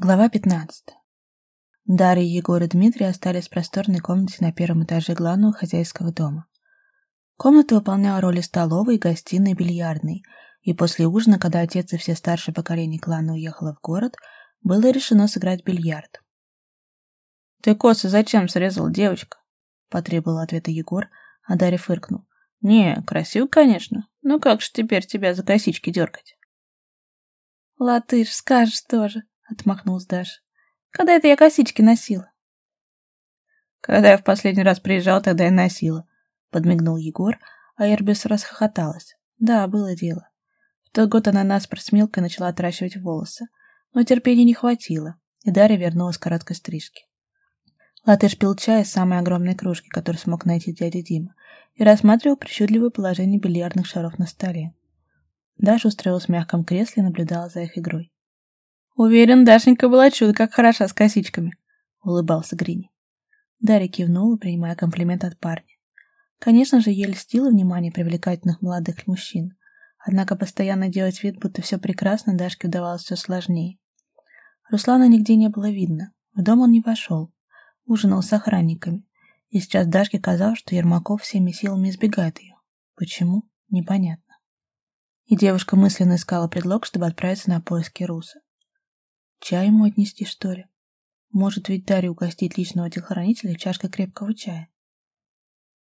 Глава 15. Дарья, Егор и Дмитрий остались в просторной комнате на первом этаже главного хозяйского дома. Комната выполняла роли столовой, гостиной, бильярдной, и после ужина, когда отец и все старшие поколения клана уехало в город, было решено сыграть бильярд. «Ты косы зачем срезал, девочка?» — потребовал ответа Егор, а Дарья фыркнул. «Не, красиво, конечно, но как же теперь тебя за косички дергать?» «Латыш, скажешь тоже», — отмахнулась Даша. «Когда это я косички носила?» «Когда я в последний раз приезжал, тогда и носила», — подмигнул Егор, а Эрбис расхохоталась. «Да, было дело. В тот год она нас с Милкой начала отращивать волосы, но терпения не хватило, и Дарья вернулась к короткой стрижке. Латыш пил чай из самой огромной кружки, которую смог найти дядя Дима, и рассматривал причудливое положение бильярдных шаров на столе. Даша устроилась в мягком кресле и наблюдала за их игрой. «Уверен, Дашенька была чудо как хороша с косичками», — улыбался Грини. Дарья кивнула, принимая комплимент от парня. Конечно же, ей льстило внимание привлекательных молодых мужчин. Однако постоянно делать вид, будто все прекрасно, Дашке удавалось все сложнее. Руслана нигде не было видно. В дом он не пошел. Ужинал с охранниками. И сейчас Дашке казалось, что Ермаков всеми силами избегает ее. Почему? Непонятно. И девушка мысленно искала предлог, чтобы отправиться на поиски Руса. Чай ему отнести, что ли? Может ведь Дарья угостить личного телохранителя чашкой крепкого чая?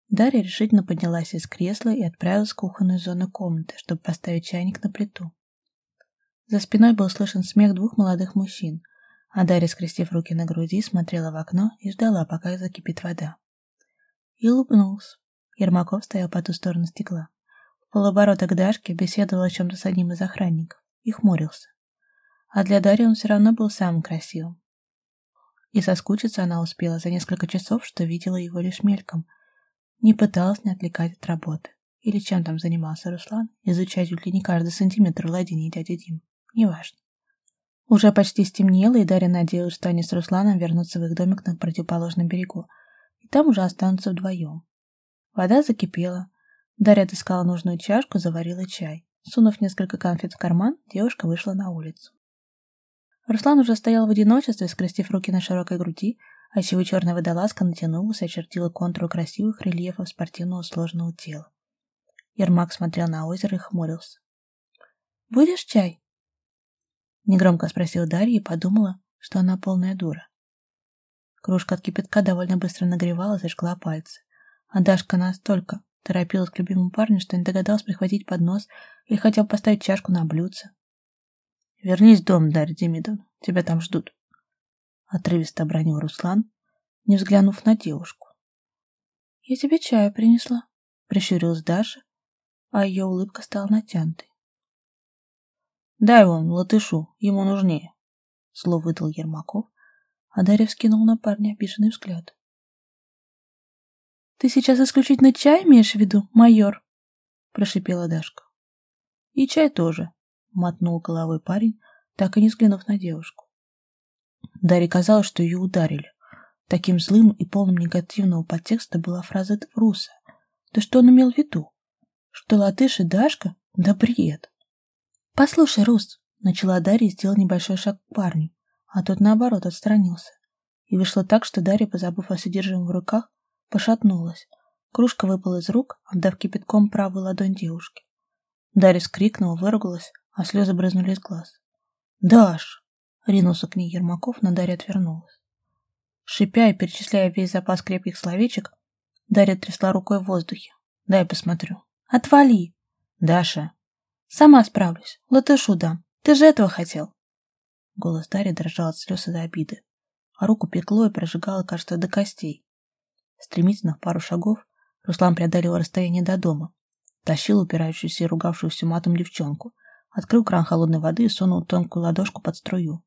Дарья решительно поднялась из кресла и отправилась в кухонную зону комнаты, чтобы поставить чайник на плиту. За спиной был слышен смех двух молодых мужчин, а Дарья, скрестив руки на груди, смотрела в окно и ждала, пока закипит вода. И улыбнулся. Ермаков стоял по ту сторону стекла. В полоборота к Дашке беседовал о чем-то с одним из охранников и хмурился. А для Дарьи он все равно был самым красивым. И соскучиться она успела за несколько часов, что видела его лишь мельком. Не пыталась не отвлекать от работы. Или чем там занимался Руслан, изучать чуть ли не каждый сантиметр владения дяди Дим. Неважно. Уже почти стемнело, и Дарья надеялась, что они с Русланом вернутся в их домик на противоположном берегу. И там уже останутся вдвоем. Вода закипела. Дарья отыскала нужную чашку, заварила чай. Сунув несколько конфет в карман, девушка вышла на улицу. Руслан уже стоял в одиночестве, скрестив руки на широкой груди, отчего черная водолазка натянулась и очертила контуру красивых рельефов спортивного сложного тела. Ермак смотрел на озеро и хмурился. «Будешь чай?» Негромко спросила Дарья и подумала, что она полная дура. Кружка от кипятка довольно быстро нагревалась и жгла пальцы. А Дашка настолько торопилась к любимому парню, что не догадалась прихватить поднос или хотя поставить чашку на блюдце. Вернись в дом, Дарья Демидовна, тебя там ждут. Отрывисто обронил Руслан, не взглянув на девушку. Я тебе чаю принесла, прищурилась Даша, а ее улыбка стала натянутой. Дай вон латышу, ему нужнее. Слово выдал Ермаков, а Дарья вскинул на парня обиженный взгляд. «Ты сейчас исключительно чай имеешь в виду, майор?» — прошипела Дашка. «И чай тоже», мотнул головой парень, так и не взглянув на девушку. Дарье казалось, что ее ударили. Таким злым и полным негативного подтекста была фраза Руса. Да что он имел в виду? Что латыш и Дашка? Да бред! «Послушай, Рус!» — начала Дарья и сделала небольшой шаг к парню, а тот, наоборот, отстранился. И вышло так, что Дарья, позабыв о содержимом в руках, пошатнулась. Кружка выпала из рук, отдав кипятком правую ладонь девушки. Дарья скрикнула, выругалась, а слезы брызнули из глаз. «Даш!» — ринулся к ней Ермаков, но Дарья отвернулась. Шипя и перечисляя весь запас крепких словечек, Дарья трясла рукой в воздухе. «Дай посмотрю». «Отвали!» «Даша!» «Сама справлюсь. Латышу дам. Ты же этого хотел!» Голос Дарьи дрожал от слез и до обиды, а руку пекло и прожигало, кажется, до костей. Стремительно в пару шагов Руслан преодолел расстояние до дома, тащил упирающуюся и ругавшуюся матом девчонку — Открыл кран холодной воды и сунул тонкую ладошку под струю.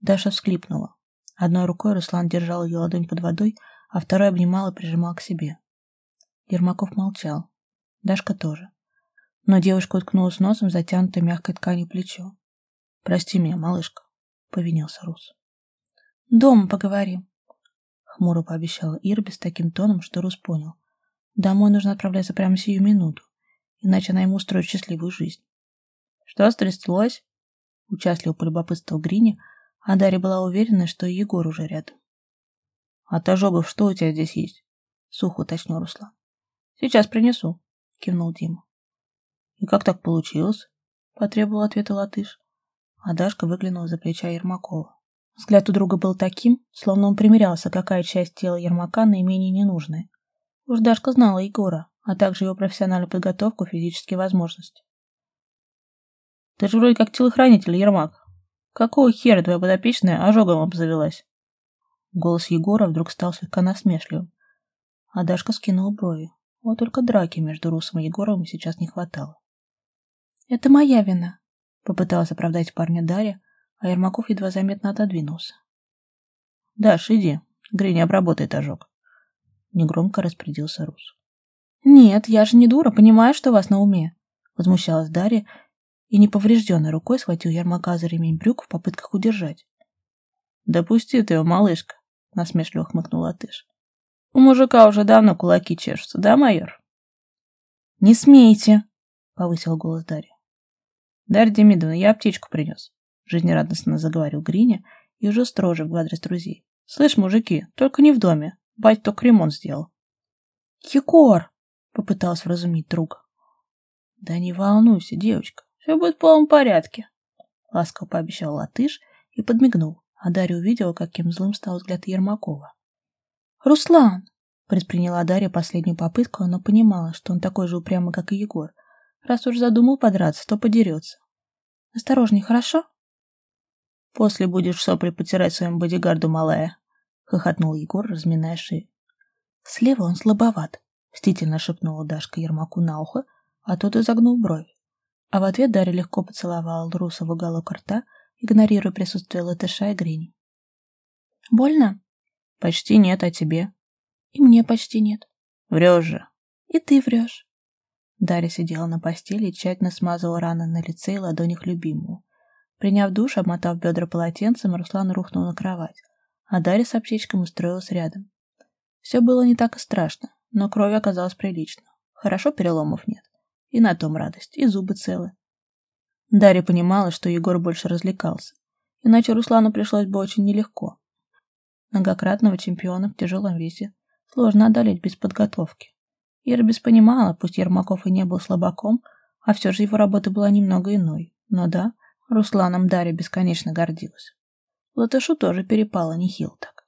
Даша всклипнула. Одной рукой Руслан держал ее ладонь под водой, а второй обнимал и прижимал к себе. Ермаков молчал. Дашка тоже. Но девушка уткнулась носом затянутой мягкой тканью плечо. «Прости меня, малышка», — повинился Рус. «Дома поговорим», — хмуро пообещала Ирби с таким тоном, что Рус понял. Домой нужно отправляться прямо сию минуту, иначе она ему устроит счастливую жизнь. «Что стряслось?» — участливо полюбопытствовал Грини, А Дарья была уверена, что Егор уже рядом. «От ожогов что у тебя здесь есть?» — сухо уточнил Руслан. «Сейчас принесу», — кивнул Дима. «И как так получилось?» — потребовал ответа латыш. А Дашка выглянула за плеча Ермакова. Взгляд у друга был таким, словно он примерялся, какая часть тела Ермака наименее ненужная. Уж Дашка знала Егора, а также его профессиональную подготовку физические возможности. «Ты же вроде как телохранитель, Ермак. Какого хера твоя подопечная ожогом обзавелась?» Голос Егора вдруг стал слегка насмешливым. А Дашка скинула брови. Вот только драки между Русом и Егоровым сейчас не хватало. «Это моя вина», — попыталась оправдать парня Дарья, а Ермаков едва заметно отодвинулся. «Даш, иди. Гриня обработает ожог». Негромко распорядился Рус. «Нет, я же не дура, понимаю, что у вас на уме», — возмущалась Дарья и неповрежденной рукой схватил Ермака за ремень брюк в попытках удержать. «Допусти ты его, малышка», — насмешливо хмыкнул Латыш. У мужика уже давно кулаки чешутся, да, майор? Не смейте, повысил голос Дарья. Дарья Демидовна, я аптечку принес, жизнерадостно заговорил Гриня и уже строже в адрес друзей. Слышь, мужики, только не в доме. Бать только ремонт сделал. Егор! Попытался вразумить друга. Да не волнуйся, девочка, все будет в полном порядке. Ласково пообещал Латыш и подмигнул, а Дарья увидела, каким злым стал взгляд Ермакова. «Руслан!» — предприняла Дарья последнюю попытку, но понимала, что он такой же упрямый, как и Егор. Раз уж задумал подраться, то подерется. «Осторожней, хорошо?» «После будешь сопли потирать своему бодигарду, малая!» — хохотнул Егор, разминая шею. «Слева он слабоват», — мстительно шепнула Дашка Ермаку на ухо, а тот изогнул бровь. А в ответ Дарья легко поцеловала Руса в уголок рта, игнорируя присутствие латыша и грени. «Больно?» Почти нет, а тебе? И мне почти нет. Врешь же. И ты врешь. Дарья сидела на постели и тщательно смазывала раны на лице и ладонях любимого. Приняв душ, обмотав бедра полотенцем, Руслан рухнул на кровать, а Дарья с аптечкой устроилась рядом. Все было не так и страшно, но крови оказалось прилично. Хорошо переломов нет. И на том радость, и зубы целы. Дарья понимала, что Егор больше развлекался. Иначе Руслану пришлось бы очень нелегко многократного чемпиона в тяжелом весе, сложно одолеть без подготовки. Ирбис понимала, пусть Ермаков и не был слабаком, а все же его работа была немного иной. Но да, Русланом Дарья бесконечно гордилась. Латышу тоже перепало нехил так.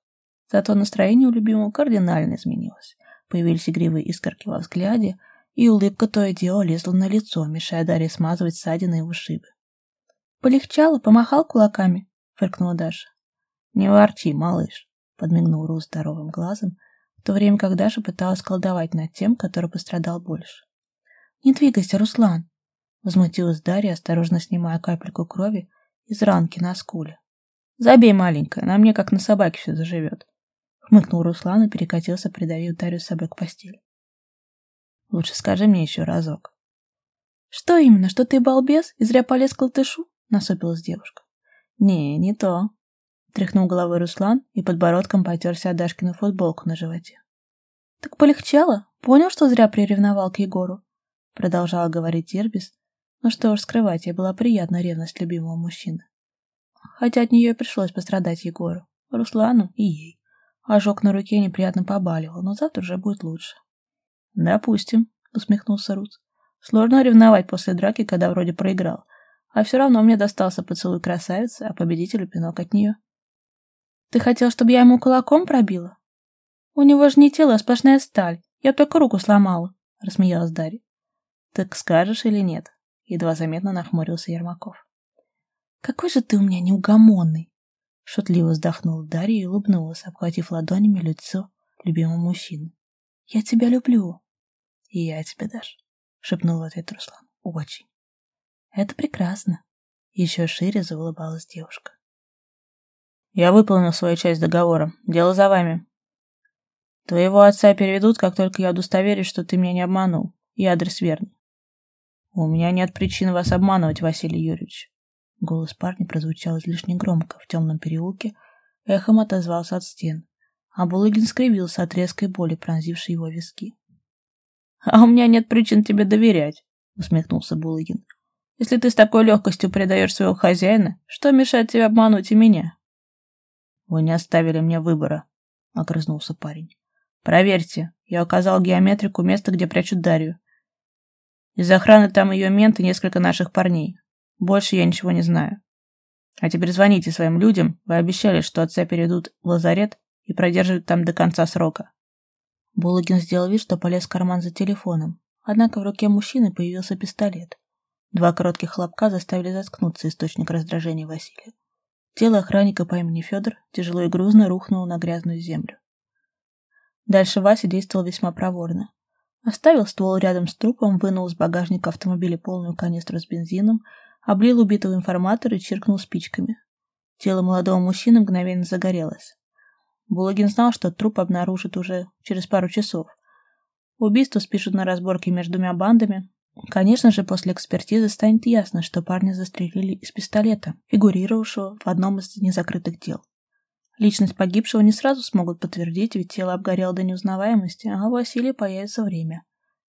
Зато настроение у любимого кардинально изменилось. Появились игривые искорки во взгляде, и улыбка то и дело лезла на лицо, мешая Дарье смазывать ссадины и ушибы. «Полегчало, помахал кулаками», — фыркнула Даша. «Не ворчи, малыш подмигнул Рус здоровым глазом, в то время как Даша пыталась колдовать над тем, который пострадал больше. «Не двигайся, Руслан!» Возмутилась Дарья, осторожно снимая капельку крови из ранки на скуле. «Забей, маленькая, на мне как на собаке все заживет!» Хмыкнул Руслан и перекатился, придавив Дарью с собой к постели. «Лучше скажи мне еще разок». «Что именно, что ты балбес и зря полез к латышу?» — насупилась девушка. «Не, не то», Тряхнул головой Руслан и подбородком потерся Дашкину футболку на животе. «Так полегчало? Понял, что зря приревновал к Егору?» Продолжала говорить Ирбис, но что уж скрывать, ей была приятна ревность любимого мужчины. Хотя от нее и пришлось пострадать Егору, Руслану и ей. Ожог на руке неприятно побаливал, но завтра уже будет лучше. «Допустим», — усмехнулся Рус. «Сложно ревновать после драки, когда вроде проиграл. А все равно мне достался поцелуй красавицы, а победителю пинок от нее». Ты хотел, чтобы я ему кулаком пробила? У него же не тело, а сплошная сталь. Я только руку сломала, — рассмеялась Дарья. Так скажешь или нет? Едва заметно нахмурился Ермаков. Какой же ты у меня неугомонный! Шутливо вздохнула Дарья и улыбнулась, обхватив ладонями лицо любимого мужчины. Я тебя люблю. И я тебя, Даш, шепнул в ответ Руслан. Очень. Это прекрасно. Еще шире заулыбалась девушка. Я выполнил свою часть договора. Дело за вами. Твоего отца переведут, как только я удостоверюсь, что ты меня не обманул. И адрес верный. У меня нет причин вас обманывать, Василий Юрьевич. Голос парня прозвучал излишне громко в темном переулке, эхом отозвался от стен, а Булыгин скривился от резкой боли, пронзившей его виски. — А у меня нет причин тебе доверять, — усмехнулся Булыгин. — Если ты с такой легкостью предаешь своего хозяина, что мешает тебе обмануть и меня? Вы не оставили мне выбора, — огрызнулся парень. Проверьте, я указал геометрику места, где прячут Дарью. Из охраны там ее мент и несколько наших парней. Больше я ничего не знаю. А теперь звоните своим людям. Вы обещали, что отца перейдут в лазарет и продержат там до конца срока. Булыгин сделал вид, что полез в карман за телефоном. Однако в руке мужчины появился пистолет. Два коротких хлопка заставили заткнуться источник раздражения Василия. Тело охранника по имени Федор тяжело и грузно рухнуло на грязную землю. Дальше Вася действовал весьма проворно. Оставил ствол рядом с трупом, вынул из багажника автомобиля полную канистру с бензином, облил убитого информатора и чиркнул спичками. Тело молодого мужчины мгновенно загорелось. Булагин знал, что труп обнаружат уже через пару часов. Убийство спишут на разборке между двумя бандами. Конечно же, после экспертизы станет ясно, что парня застрелили из пистолета, фигурировавшего в одном из незакрытых дел. Личность погибшего не сразу смогут подтвердить, ведь тело обгорело до неузнаваемости, а у Василия появится время,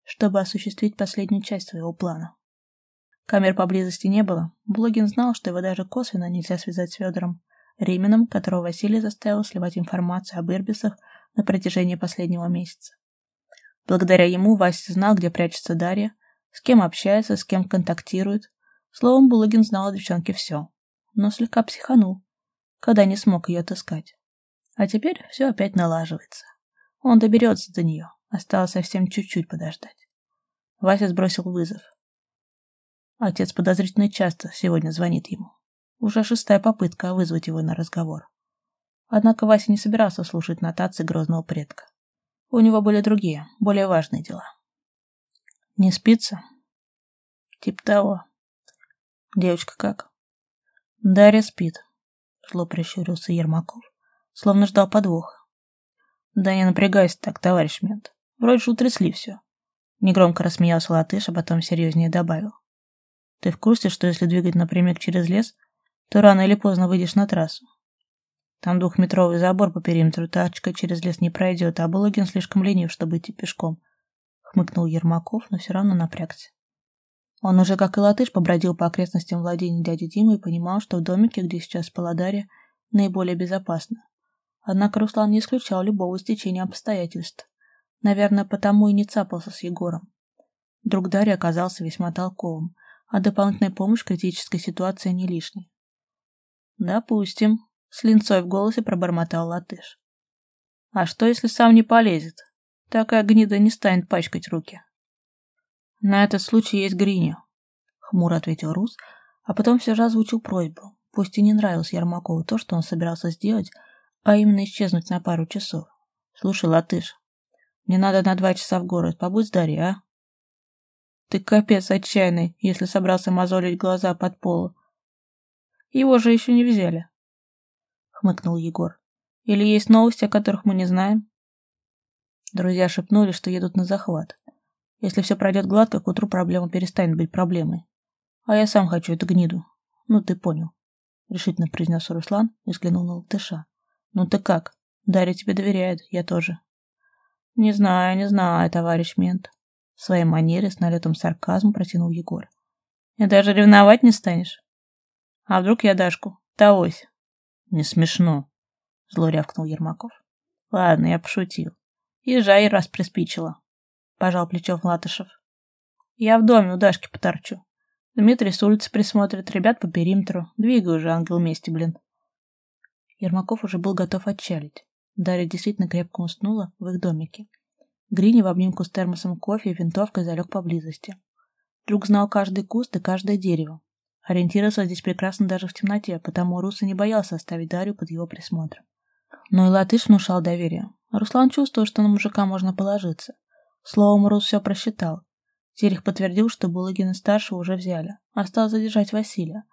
чтобы осуществить последнюю часть своего плана. Камер поблизости не было. Блогин знал, что его даже косвенно нельзя связать с Федором Римином, которого Василий заставил сливать информацию об Ирбисах на протяжении последнего месяца. Благодаря ему Вася знал, где прячется Дарья, с кем общается, с кем контактирует. Словом, Булыгин знал о девчонке все, но слегка психанул когда не смог ее отыскать. А теперь все опять налаживается. Он доберется до нее. Осталось совсем чуть-чуть подождать. Вася сбросил вызов. Отец подозрительно часто сегодня звонит ему. Уже шестая попытка вызвать его на разговор. Однако Вася не собирался слушать нотации грозного предка. У него были другие, более важные дела. Не спится? Тип того. Девочка как? Дарья спит. Зло прищурился Ермаков, словно ждал подвоха. Да не напрягайся так, товарищ мент. Вроде же утрясли все. Негромко рассмеялся латыш, а потом серьезнее добавил. Ты в курсе, что если двигать напрямик через лес, то рано или поздно выйдешь на трассу? Там двухметровый забор по периметру, тачка через лес не пройдет, а Булыгин слишком ленив, чтобы идти пешком. Хмыкнул Ермаков, но все равно напрягся. Он уже, как и латыш, побродил по окрестностям владения дяди Димы и понимал, что в домике, где сейчас спала Дарья, наиболее безопасно. Однако Руслан не исключал любого стечения обстоятельств. Наверное, потому и не цапался с Егором. Друг Дарьи оказался весьма толковым, а дополнительная помощь в критической ситуации не лишней. «Допустим», — с линцой в голосе пробормотал латыш. «А что, если сам не полезет? Такая гнида не станет пачкать руки». «На этот случай есть Гриня», — хмуро ответил Рус, а потом все же озвучил просьбу. Пусть и не нравилось Ермакову то, что он собирался сделать, а именно исчезнуть на пару часов. «Слушай, латыш, мне надо на два часа в город. Побудь с Дарьей, а?» «Ты капец отчаянный, если собрался мозолить глаза под полу. Его же еще не взяли», — хмыкнул Егор. «Или есть новости, о которых мы не знаем?» Друзья шепнули, что едут на захват. Если все пройдет гладко, к утру проблема перестанет быть проблемой. А я сам хочу эту гниду. Ну, ты понял. Решительно произнес Руслан и взглянул на латыша. Ну ты как? Дарья тебе доверяет, я тоже. Не знаю, не знаю, товарищ мент. В своей манере с налетом сарказма протянул Егор. И даже ревновать не станешь? А вдруг я Дашку? Таось. Не смешно. Зло рявкнул Ермаков. Ладно, я пошутил. Езжай, раз приспичило. — пожал плечом Латышев. «Я в доме у Дашки поторчу. Дмитрий с улицы присмотрит, ребят по периметру. Двигай уже, ангел мести, блин». Ермаков уже был готов отчалить. Дарья действительно крепко уснула в их домике. Грини в обнимку с термосом кофе и винтовкой залег поблизости. Друг знал каждый куст и каждое дерево. Ориентировался здесь прекрасно даже в темноте, потому Руса не боялся оставить Дарью под его присмотром. Но и Латыш внушал доверие. Руслан чувствовал, что на мужика можно положиться. Словом, Рус все просчитал. Терех подтвердил, что Булыгина-старшего уже взяли. Осталось задержать Василия.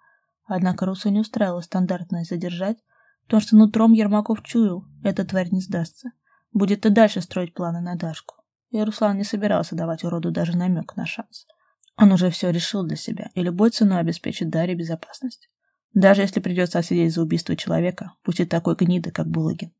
Однако Русу не устраивало стандартное задержать, потому что нутром Ермаков чуял, эта тварь не сдастся. Будет и дальше строить планы на Дашку. И Руслан не собирался давать уроду даже намек на шанс. Он уже все решил для себя и любой ценой обеспечит Дарье безопасность. Даже если придется отсидеть за убийство человека, пусть и такой гниды, как Булыгин.